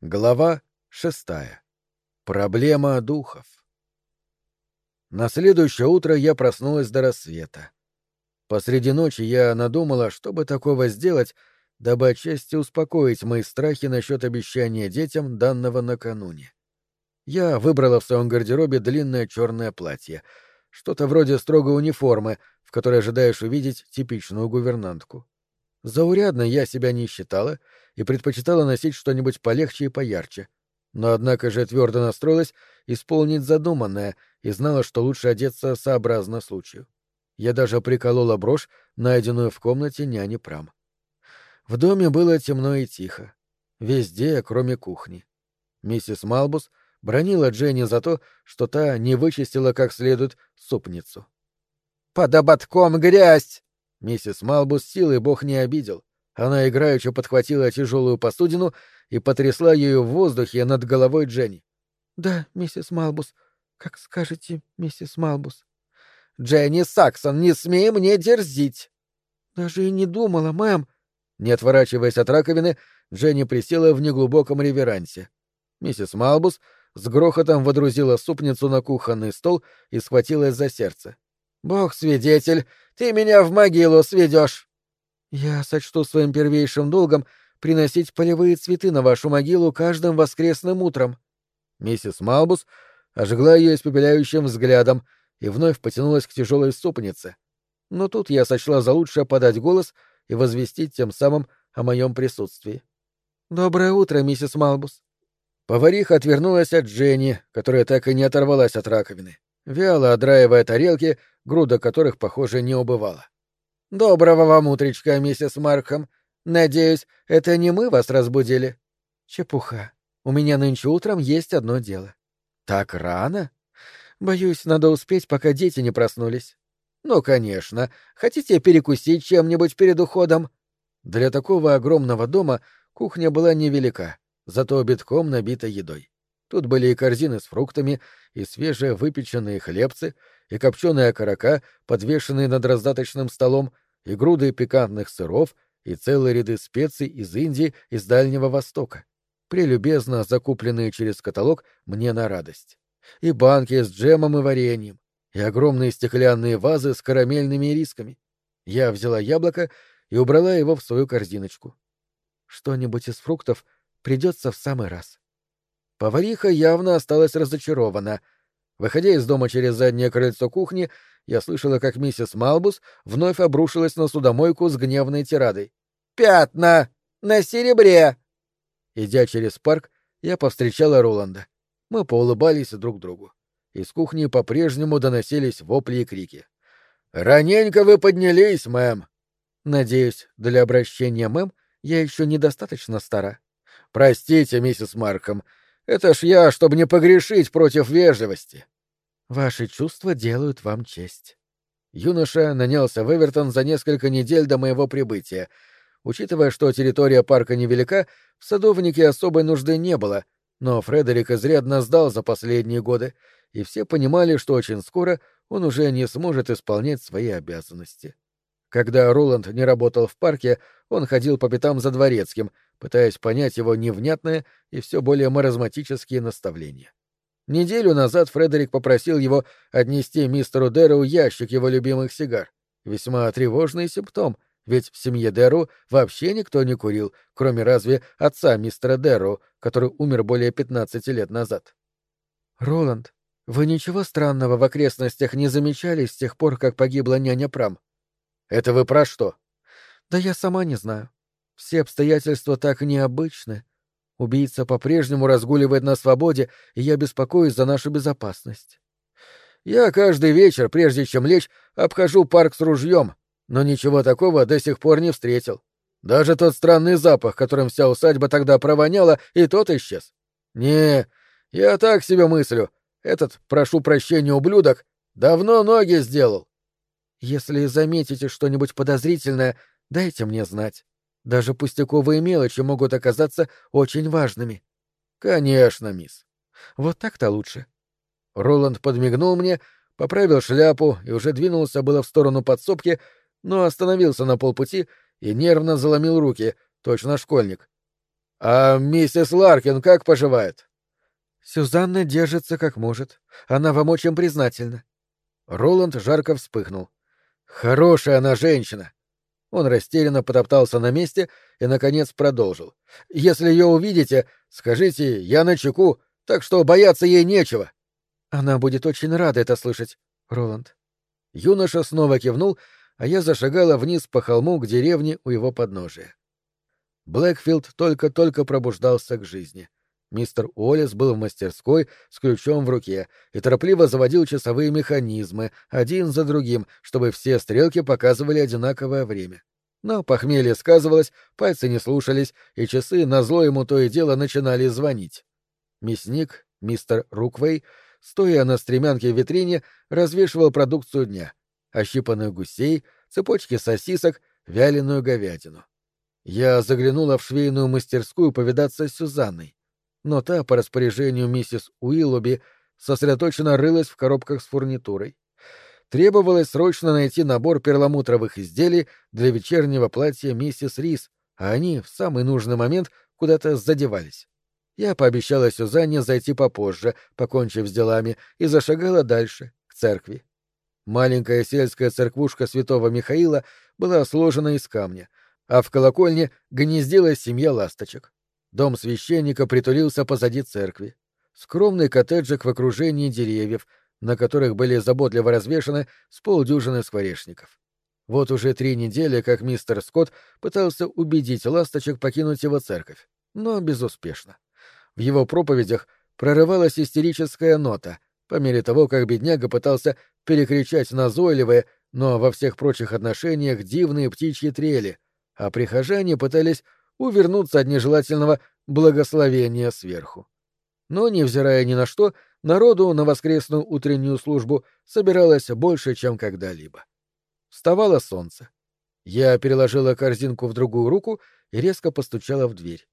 Глава шестая. Проблема духов. На следующее утро я проснулась до рассвета. Посреди ночи я надумала, чтобы такого сделать, дабы отчасти успокоить мои страхи насчет обещания детям, данного накануне. Я выбрала в своем гардеробе длинное черное платье, что-то вроде строгой униформы, в которой ожидаешь увидеть типичную гувернантку. Заурядно я себя не считала и предпочитала носить что-нибудь полегче и поярче. Но однако же твердо настроилась исполнить задуманное и знала, что лучше одеться сообразно случаю. Я даже приколола брошь, найденную в комнате няни Прам. В доме было темно и тихо. Везде, кроме кухни. Миссис Малбус бронила Дженни за то, что та не вычистила как следует супницу. «Под ободком грязь!» Миссис Малбус силой бог не обидел. Она играючи подхватила тяжелую посудину и потрясла ею в воздухе над головой Дженни. — Да, миссис Малбус. Как скажете, миссис Малбус. — Дженни Саксон, не смей мне дерзить! — Даже и не думала, мэм. Не отворачиваясь от раковины, Дженни присела в неглубоком реверансе. Миссис Малбус с грохотом водрузила супницу на кухонный стол и схватилась за сердце. — Бог свидетель, ты меня в могилу сведешь. Я сочту своим первейшим долгом приносить полевые цветы на вашу могилу каждым воскресным утром. Миссис Малбус ожгла ее испепеляющим взглядом и вновь потянулась к тяжелой супнице. Но тут я сочла за лучшее подать голос и возвестить тем самым о моем присутствии. «Доброе утро, миссис Малбус». Повариха отвернулась от Дженни, которая так и не оторвалась от раковины, вяло одраивая тарелки, груда которых, похоже, не убывала. «Доброго вам утречка, миссис Маркхэм. Надеюсь, это не мы вас разбудили?» «Чепуха. У меня нынче утром есть одно дело». «Так рано?» «Боюсь, надо успеть, пока дети не проснулись». «Ну, конечно. Хотите перекусить чем-нибудь перед уходом?» Для такого огромного дома кухня была невелика, зато битком набита едой. Тут были и корзины с фруктами, и свежие выпеченные хлебцы, и копченые окорока, подвешенные над раздаточным столом, и груды пикантных сыров, и целые ряды специй из Индии и с Дальнего Востока, прелюбезно закупленные через каталог мне на радость. И банки с джемом и вареньем, и огромные стеклянные вазы с карамельными рисками. Я взяла яблоко и убрала его в свою корзиночку. Что-нибудь из фруктов придется в самый раз. Повариха явно осталась разочарована. Выходя из дома через заднее крыльцо кухни, я слышала, как миссис Малбус вновь обрушилась на судомойку с гневной тирадой. «Пятна! На серебре!» Идя через парк, я повстречала Роланда. Мы поулыбались друг другу. Из кухни по-прежнему доносились вопли и крики. «Раненько вы поднялись, мэм!» «Надеюсь, для обращения мэм я еще недостаточно стара». «Простите, миссис Марком, это ж я, чтобы не погрешить против вежливости. Ваши чувства делают вам честь. Юноша нанялся в Эвертон за несколько недель до моего прибытия. Учитывая, что территория парка невелика, в садовнике особой нужды не было, но Фредерик изрядно сдал за последние годы, и все понимали, что очень скоро он уже не сможет исполнять свои обязанности. Когда Роланд не работал в парке, он ходил по пятам за дворецким, пытаясь понять его невнятное и все более маразматические наставления. Неделю назад Фредерик попросил его отнести мистеру Дэрроу ящик его любимых сигар. Весьма тревожный симптом, ведь в семье Дэрроу вообще никто не курил, кроме разве отца мистера Дэрроу, который умер более 15 лет назад. «Роланд, вы ничего странного в окрестностях не замечали с тех пор, как погибла няня Прам?» «Это вы про что?» «Да я сама не знаю. Все обстоятельства так необычны. Убийца по-прежнему разгуливает на свободе, и я беспокоюсь за нашу безопасность. Я каждый вечер, прежде чем лечь, обхожу парк с ружьем, но ничего такого до сих пор не встретил. Даже тот странный запах, которым вся усадьба тогда провоняла, и тот исчез. Не, я так себе мыслю. Этот, прошу прощения, ублюдок, давно ноги сделал. Если заметите что-нибудь подозрительное, дайте мне знать. Даже пустяковые мелочи могут оказаться очень важными. Конечно, мисс. Вот так-то лучше. Роланд подмигнул мне, поправил шляпу и уже двинулся было в сторону подсобки, но остановился на полпути и нервно заломил руки, точно школьник. А миссис Ларкин как поживает? Сюзанна держится как может. Она вам очень признательна. Роланд жарко вспыхнул. Хорошая она женщина. Он растерянно потоптался на месте и, наконец, продолжил. «Если ее увидите, скажите, я на чеку, так что бояться ей нечего». «Она будет очень рада это слышать, Роланд». Юноша снова кивнул, а я зашагала вниз по холму к деревне у его подножия. Блэкфилд только-только пробуждался к жизни. Мистер Уоллес был в мастерской с ключом в руке и торопливо заводил часовые механизмы, один за другим, чтобы все стрелки показывали одинаковое время. Но похмелье сказывалось, пальцы не слушались, и часы назло ему то и дело начинали звонить. Мясник, мистер Руквей, стоя на стремянке в витрине, развешивал продукцию дня — ощипанных гусей, цепочки сосисок, вяленую говядину. Я заглянула в швейную мастерскую повидаться с Сюзанной но та, по распоряжению миссис Уиллоби, сосредоточенно рылась в коробках с фурнитурой. Требовалось срочно найти набор перламутровых изделий для вечернего платья миссис Рис, а они в самый нужный момент куда-то задевались. Я пообещала Сюзанне зайти попозже, покончив с делами, и зашагала дальше, к церкви. Маленькая сельская церквушка святого Михаила была сложена из камня, а в колокольне гнездилась семья ласточек. Дом священника притулился позади церкви. Скромный коттеджик в окружении деревьев, на которых были заботливо развешаны с полдюжины скворечников. Вот уже три недели, как мистер Скотт пытался убедить ласточек покинуть его церковь, но безуспешно. В его проповедях прорывалась истерическая нота, по мере того, как бедняга пытался перекричать назойливые, но во всех прочих отношениях дивные птичьи трели, а прихожане пытались увернуться от нежелательного благословения сверху. Но, невзирая ни на что, народу на воскресную утреннюю службу собиралось больше, чем когда-либо. Вставало солнце. Я переложила корзинку в другую руку и резко постучала в дверь.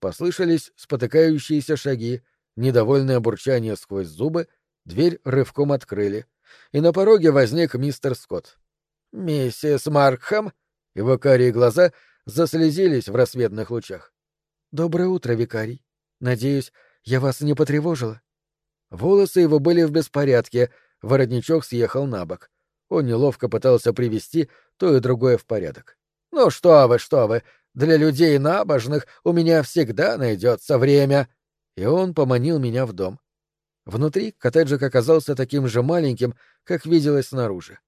Послышались спотыкающиеся шаги, недовольное бурчание сквозь зубы, дверь рывком открыли, и на пороге возник мистер Скотт. «Миссис Маркхэм?» Его карие глаза заслезились в рассветных лучах. «Доброе утро, викарий. Надеюсь, я вас не потревожила?» Волосы его были в беспорядке, воротничок съехал на бок. Он неловко пытался привести то и другое в порядок. «Ну что вы, что вы! Для людей набожных у меня всегда найдется время!» И он поманил меня в дом. Внутри коттеджик оказался таким же маленьким, как виделось снаружи,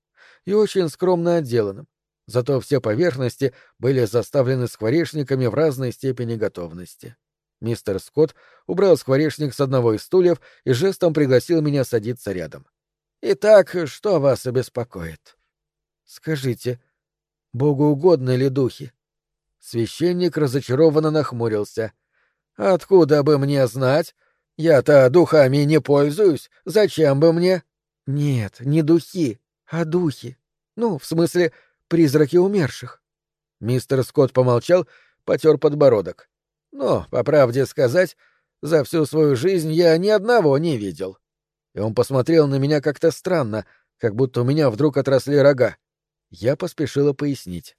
и очень скромно отделанным, Зато все поверхности были заставлены скворечниками в разной степени готовности. Мистер Скотт убрал скворечник с одного из стульев и жестом пригласил меня садиться рядом. «Итак, что вас обеспокоит?» «Скажите, Богу угодны ли духи?» Священник разочарованно нахмурился. «Откуда бы мне знать? Я-то духами не пользуюсь. Зачем бы мне?» «Нет, не духи, а духи. Ну, в смысле, призраки умерших. Мистер Скотт помолчал, потер подбородок. Но, по правде сказать, за всю свою жизнь я ни одного не видел. И он посмотрел на меня как-то странно, как будто у меня вдруг отросли рога. Я поспешила пояснить.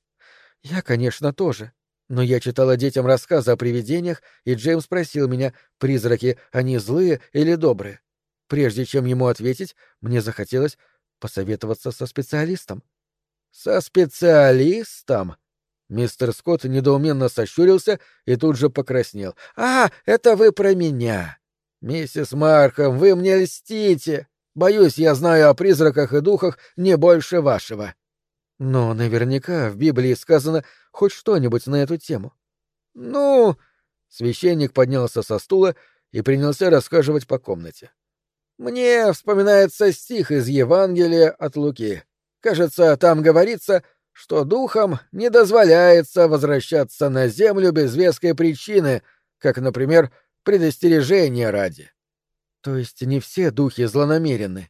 Я, конечно, тоже. Но я читала детям рассказы о привидениях, и Джеймс спросил меня, призраки, они злые или добрые. Прежде чем ему ответить, мне захотелось посоветоваться со специалистом. «Со специалистом?» Мистер Скотт недоуменно сощурился и тут же покраснел. «А, это вы про меня! Миссис Мархам, вы мне льстите! Боюсь, я знаю о призраках и духах не больше вашего». «Но наверняка в Библии сказано хоть что-нибудь на эту тему». «Ну...» Священник поднялся со стула и принялся рассказывать по комнате. «Мне вспоминается стих из Евангелия от Луки. Кажется, там говорится, что духам не дозволяется возвращаться на землю без веской причины, как, например, предостережение ради. То есть не все духи злонамеренны?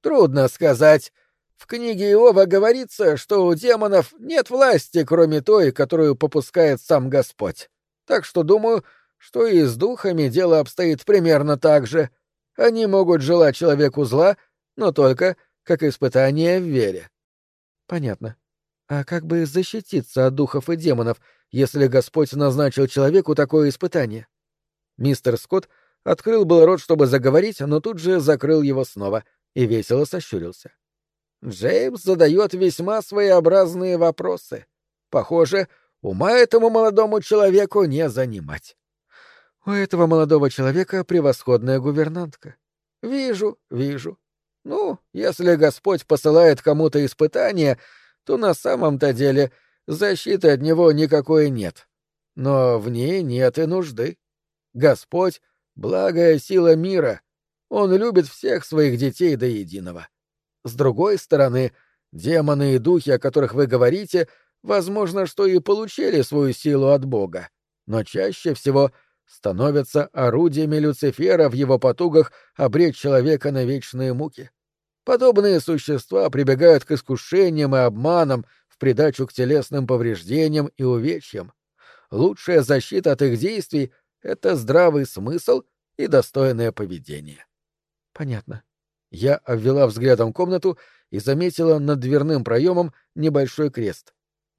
Трудно сказать. В книге Иова говорится, что у демонов нет власти, кроме той, которую попускает сам Господь. Так что думаю, что и с духами дело обстоит примерно так же. Они могут желать человеку зла, но только как испытание в вере. Понятно. А как бы защититься от духов и демонов, если Господь назначил человеку такое испытание? Мистер Скотт открыл был рот, чтобы заговорить, но тут же закрыл его снова и весело сощурился. Джеймс задает весьма своеобразные вопросы. Похоже, ума этому молодому человеку не занимать. У этого молодого человека превосходная гувернантка. Вижу, вижу. Ну, если Господь посылает кому-то испытание, то на самом-то деле защиты от него никакой нет. Но в ней нет и нужды. Господь — благая сила мира. Он любит всех своих детей до единого. С другой стороны, демоны и духи, о которых вы говорите, возможно, что и получили свою силу от Бога, но чаще всего становятся орудиями Люцифера в его потугах обречь человека на вечные муки. Подобные существа прибегают к искушениям и обманам в придачу к телесным повреждениям и увечьям. Лучшая защита от их действий — это здравый смысл и достойное поведение. Понятно. Я обвела взглядом комнату и заметила над дверным проемом небольшой крест.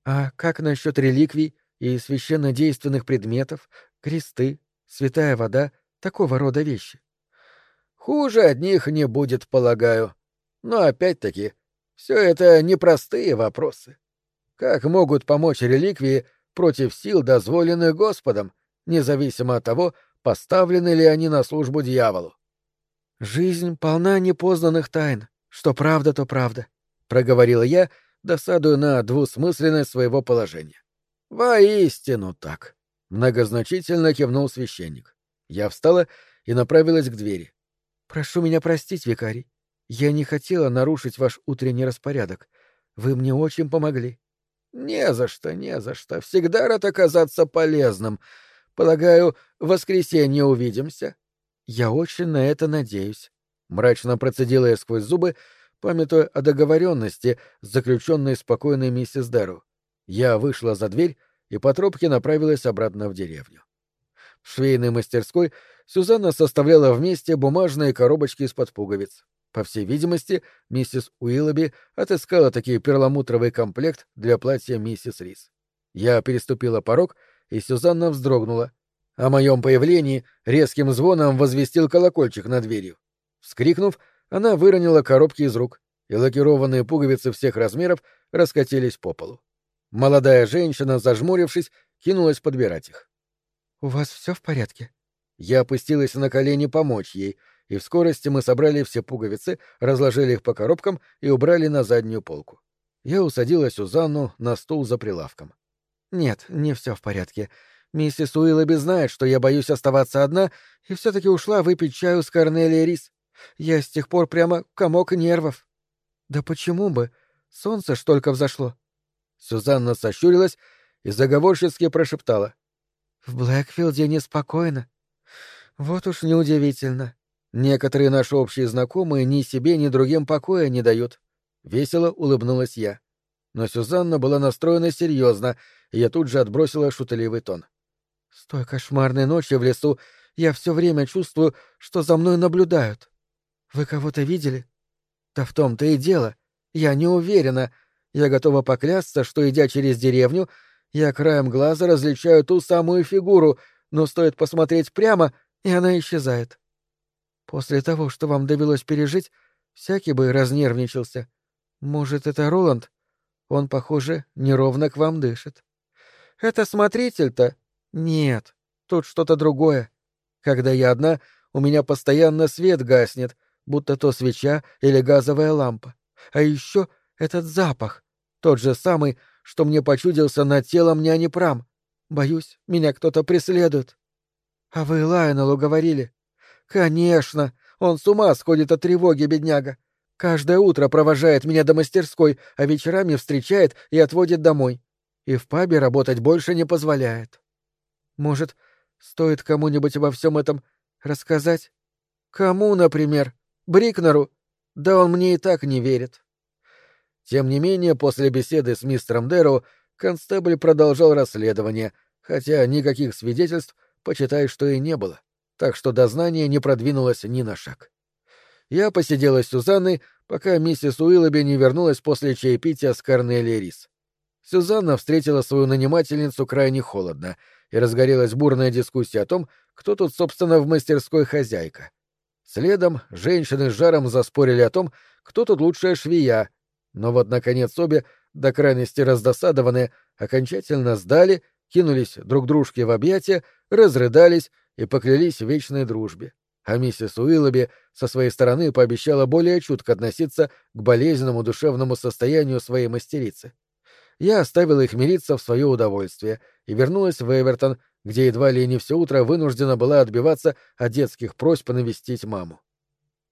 А как насчет реликвий и священнодейственных предметов, кресты, святая вода, такого рода вещи? Хуже от них не будет, полагаю. Но опять-таки, все это непростые вопросы. Как могут помочь реликвии против сил, дозволенных Господом, независимо от того, поставлены ли они на службу дьяволу? «Жизнь полна непознанных тайн. Что правда, то правда», — проговорила я, досадуя на двусмысленность своего положения. «Воистину так», — многозначительно кивнул священник. Я встала и направилась к двери. «Прошу меня простить, викарий. Я не хотела нарушить ваш утренний распорядок. Вы мне очень помогли». «Не за что, не за что. Всегда рад оказаться полезным. Полагаю, в воскресенье увидимся». «Я очень на это надеюсь», — мрачно процедила я сквозь зубы, памятуя о договоренности, заключенной спокойной миссис Дэру. Я вышла за дверь и по тропке направилась обратно в деревню. В швейной мастерской Сюзанна составляла вместе бумажные коробочки из-под пуговиц. По всей видимости, миссис Уиллоби отыскала такой перламутровый комплект для платья миссис Рис. Я переступила порог, и Сюзанна вздрогнула, о моем появлении резким звоном возвестил колокольчик над дверью. Вскрикнув, она выронила коробки из рук, и лакированные пуговицы всех размеров раскатились по полу. Молодая женщина, зажмурившись, кинулась подбирать их. «У вас все в порядке?» Я опустилась на колени помочь ей, и в скорости мы собрали все пуговицы, разложили их по коробкам и убрали на заднюю полку. Я усадила Сюзанну на стул за прилавком. «Нет, не все в порядке. Миссис Уиллоби знает, что я боюсь оставаться одна, и все-таки ушла выпить чаю с Корнелией Рис. Я с тех пор прямо комок нервов. Да почему бы? Солнце ж только взошло. Сюзанна сощурилась и заговорчески прошептала. В Блэкфилде неспокойно. Вот уж неудивительно. Некоторые наши общие знакомые ни себе, ни другим покоя не дают. Весело улыбнулась я. Но Сюзанна была настроена серьезно, и я тут же отбросила шутливый тон. С той кошмарной ночи в лесу я все время чувствую, что за мной наблюдают. Вы кого-то видели? Да в том-то и дело. Я не уверена. Я готова поклясться, что, идя через деревню, я краем глаза различаю ту самую фигуру, но стоит посмотреть прямо, и она исчезает. После того, что вам довелось пережить, всякий бы разнервничался. Может, это Роланд? Он, похоже, неровно к вам дышит. Это смотритель-то, нет, тут что-то другое. Когда я одна, у меня постоянно свет гаснет, будто то свеча или газовая лампа. А еще этот запах, тот же самый, что мне почудился над телом няни Прам. Боюсь, меня кто-то преследует. А вы Лайонеллу говорили? Конечно, он с ума сходит от тревоги, бедняга. Каждое утро провожает меня до мастерской, а вечерами встречает и отводит домой. И в пабе работать больше не позволяет. Может, стоит кому-нибудь обо всем этом рассказать? Кому, например? Брикнеру? Да он мне и так не верит. Тем не менее, после беседы с мистером Дэрроу констебль продолжал расследование, хотя никаких свидетельств, почитай, что и не было, так что дознание не продвинулось ни на шаг. Я посидела с Сюзанной, пока миссис Уиллоби не вернулась после чаепития с Корнелией Рис. Сюзанна встретила свою нанимательницу крайне холодно, и разгорелась бурная дискуссия о том, кто тут, собственно, в мастерской хозяйка. Следом женщины с жаром заспорили о том, кто тут лучшая швея, но вот, наконец, обе, до крайности раздосадованные, окончательно сдали, кинулись друг дружке в объятия, разрыдались и поклялись в вечной дружбе. А миссис Уиллоби со своей стороны пообещала более чутко относиться к болезненному душевному состоянию своей мастерицы. Я оставила их мириться в свое удовольствие и вернулась в Эвертон, где едва ли не все утро вынуждена была отбиваться от детских просьб навестить маму.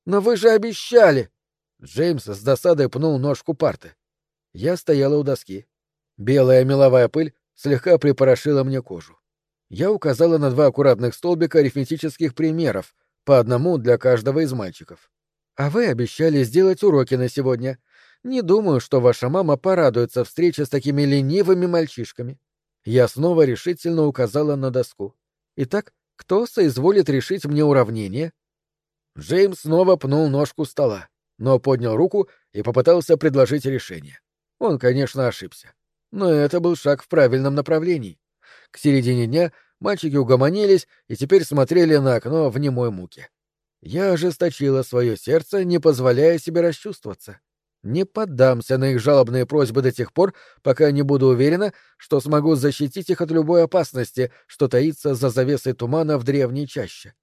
«Но вы же обещали!» Джеймс с досадой пнул ножку парты. Я стояла у доски. Белая меловая пыль слегка припорошила мне кожу. Я указала на два аккуратных столбика арифметических примеров, по одному для каждого из мальчиков. А вы обещали сделать уроки на сегодня. Не думаю, что ваша мама порадуется встрече с такими ленивыми мальчишками. Я снова решительно указала на доску. Итак, кто соизволит решить мне уравнение? Джеймс снова пнул ножку стола, но поднял руку и попытался предложить решение. Он, конечно, ошибся. Но это был шаг в правильном направлении. К середине дня мальчики угомонились и теперь смотрели на окно в немой муке. Я ожесточила свое сердце, не позволяя себе расчувствоваться. Не поддамся на их жалобные просьбы до тех пор, пока не буду уверена, что смогу защитить их от любой опасности, что таится за завесой тумана в древней чаще.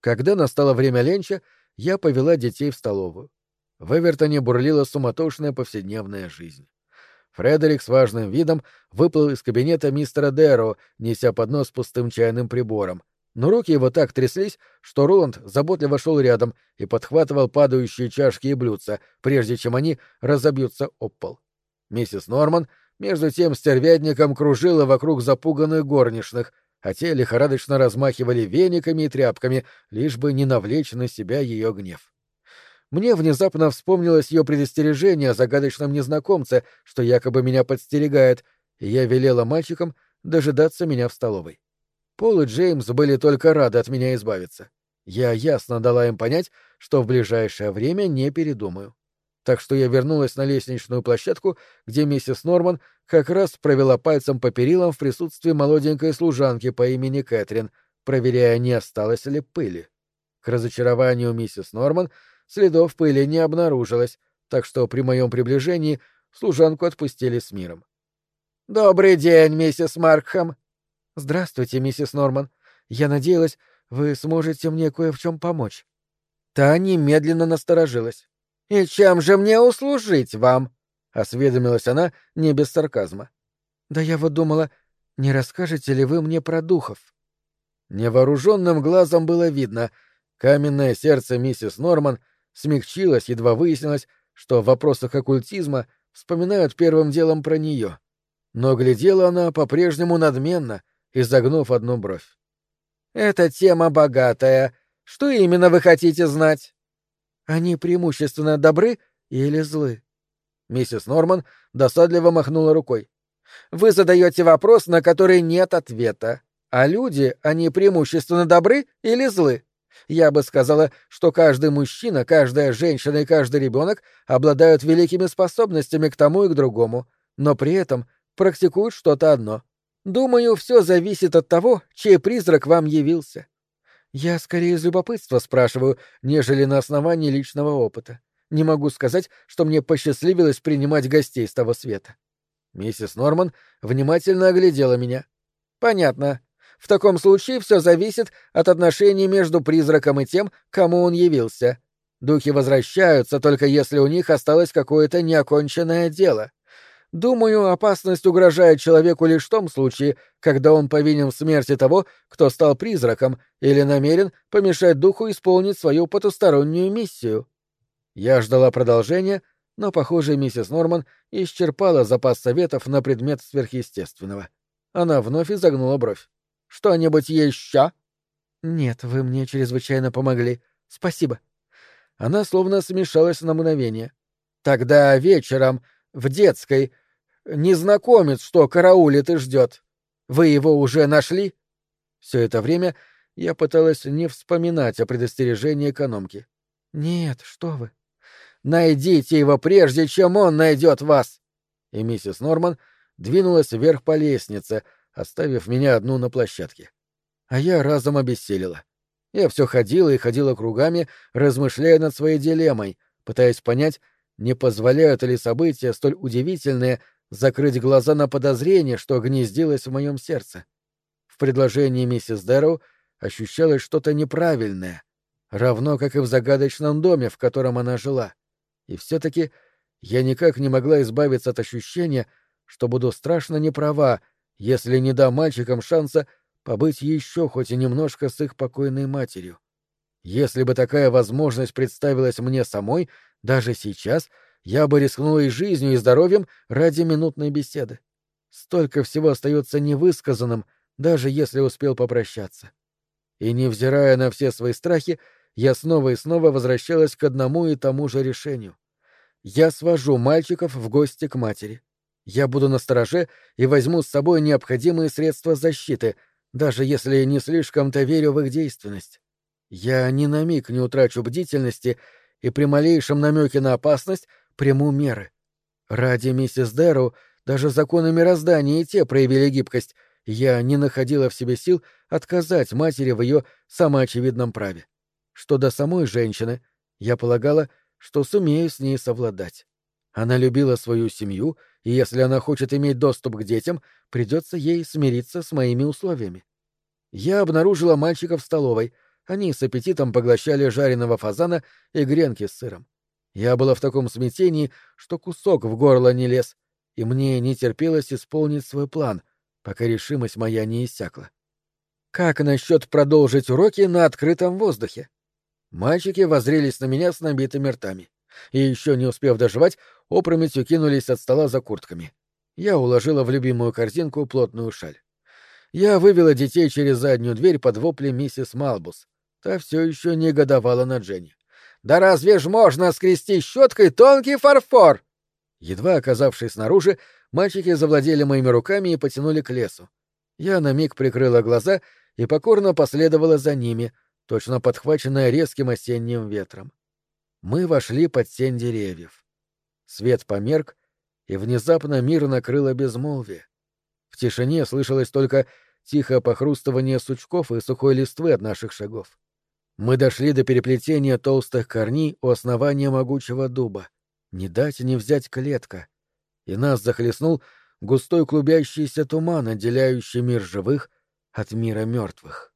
Когда настало время ленча, я повела детей в столовую. В Эвертоне бурлила суматошная повседневная жизнь. Фредерик с важным видом выплыл из кабинета мистера Дэро, неся поднос с пустым чайным прибором. Но руки его так тряслись, что Роланд заботливо шел рядом и подхватывал падающие чашки и блюдца, прежде чем они разобьются об пол. Миссис Норман между тем стервятником кружила вокруг запуганных горничных, а те лихорадочно размахивали вениками и тряпками, лишь бы не навлечь на себя ее гнев. Мне внезапно вспомнилось ее предостережение о загадочном незнакомце, что якобы меня подстерегает, и я велела мальчикам дожидаться меня в столовой. Пол и Джеймс были только рады от меня избавиться. Я ясно дала им понять, что в ближайшее время не передумаю. Так что я вернулась на лестничную площадку, где миссис Норман как раз провела пальцем по перилам в присутствии молоденькой служанки по имени Кэтрин, проверяя, не осталось ли пыли. К разочарованию миссис Норман следов пыли не обнаружилось, так что при моем приближении служанку отпустили с миром. «Добрый день, миссис Маркхэм!» «Здравствуйте, миссис Норман. Я надеялась, вы сможете мне кое в чем помочь». Та немедленно насторожилась. «И чем же мне услужить вам?» — осведомилась она не без сарказма. «Да я вот думала, не расскажете ли вы мне про духов?» Невооруженным глазом было видно, каменное сердце миссис Норман — смягчилась, едва выяснилось, что в вопросах оккультизма вспоминают первым делом про нее. Но глядела она по-прежнему надменно, изогнув одну бровь. «Эта тема богатая. Что именно вы хотите знать?» «Они преимущественно добры или злы?» Миссис Норман досадливо махнула рукой. «Вы задаете вопрос, на который нет ответа. А люди, они преимущественно добры или злы?» Я бы сказала, что каждый мужчина, каждая женщина и каждый ребенок обладают великими способностями к тому и к другому, но при этом практикуют что-то одно. Думаю, все зависит от того, чей призрак вам явился. Я скорее из любопытства спрашиваю, нежели на основании личного опыта. Не могу сказать, что мне посчастливилось принимать гостей с того света. Миссис Норман внимательно оглядела меня. Понятно. В таком случае все зависит от отношений между призраком и тем, кому он явился. Духи возвращаются, только если у них осталось какое-то неоконченное дело. Думаю, опасность угрожает человеку лишь в том случае, когда он повинен в смерти того, кто стал призраком, или намерен помешать духу исполнить свою потустороннюю миссию. Я ждала продолжения, но, похоже, миссис Норман исчерпала запас советов на предмет сверхъестественного. Она вновь изогнула бровь. Что-нибудь еще? Нет, вы мне чрезвычайно помогли. Спасибо. Она словно смешалась на мгновение. Тогда вечером в детской незнакомец, что караулит и ждет. Вы его уже нашли? Все это время я пыталась не вспоминать о предостережении экономки. Нет, что вы. Найдите его прежде, чем он найдет вас. И миссис Норман двинулась вверх по лестнице, оставив меня одну на площадке. А я разом обессилила. Я все ходила и ходила кругами, размышляя над своей дилеммой, пытаясь понять, не позволяют ли события столь удивительные закрыть глаза на подозрение, что гнездилось в моем сердце. В предложении миссис Дэрроу ощущалось что-то неправильное, равно как и в загадочном доме, в котором она жила. И все-таки я никак не могла избавиться от ощущения, что буду страшно неправа, если не дам мальчикам шанса побыть еще хоть и немножко с их покойной матерью. Если бы такая возможность представилась мне самой, даже сейчас я бы рискнула и жизнью, и здоровьем ради минутной беседы. Столько всего остается невысказанным, даже если успел попрощаться. И, невзирая на все свои страхи, я снова и снова возвращалась к одному и тому же решению. Я свожу мальчиков в гости к матери. Я буду на стороже и возьму с собой необходимые средства защиты, даже если не слишком-то верю в их действенность. Я ни на миг не утрачу бдительности и при малейшем намеке на опасность приму меры. Ради миссис Дэру даже законы мироздания и те проявили гибкость. Я не находила в себе сил отказать матери в ее самоочевидном праве. Что до самой женщины, я полагала, что сумею с ней совладать. Она любила свою семью, и если она хочет иметь доступ к детям, придется ей смириться с моими условиями. Я обнаружила мальчиков в столовой, они с аппетитом поглощали жареного фазана и гренки с сыром. Я была в таком смятении, что кусок в горло не лез, и мне не терпелось исполнить свой план, пока решимость моя не иссякла. Как насчет продолжить уроки на открытом воздухе? Мальчики воззрелись на меня с набитыми ртами. И еще не успев доживать, опрометью кинулись от стола за куртками. Я уложила в любимую корзинку плотную шаль. Я вывела детей через заднюю дверь под вопли миссис Малбус, Та все еще негодовала на Дженни. «Да разве ж можно скрести щеткой тонкий фарфор?» Едва оказавшись снаружи, мальчики завладели моими руками и потянули к лесу. Я на миг прикрыла глаза и покорно последовала за ними, точно подхваченная резким осенним ветром. Мы вошли под тень деревьев. Свет померк, и внезапно мир накрыло безмолвие. В тишине слышалось только тихое похрустывание сучков и сухой листвы от наших шагов. Мы дошли до переплетения толстых корней у основания могучего дуба. Не дать не взять клетка. И нас захлестнул густой клубящийся туман, отделяющий мир живых от мира мертвых.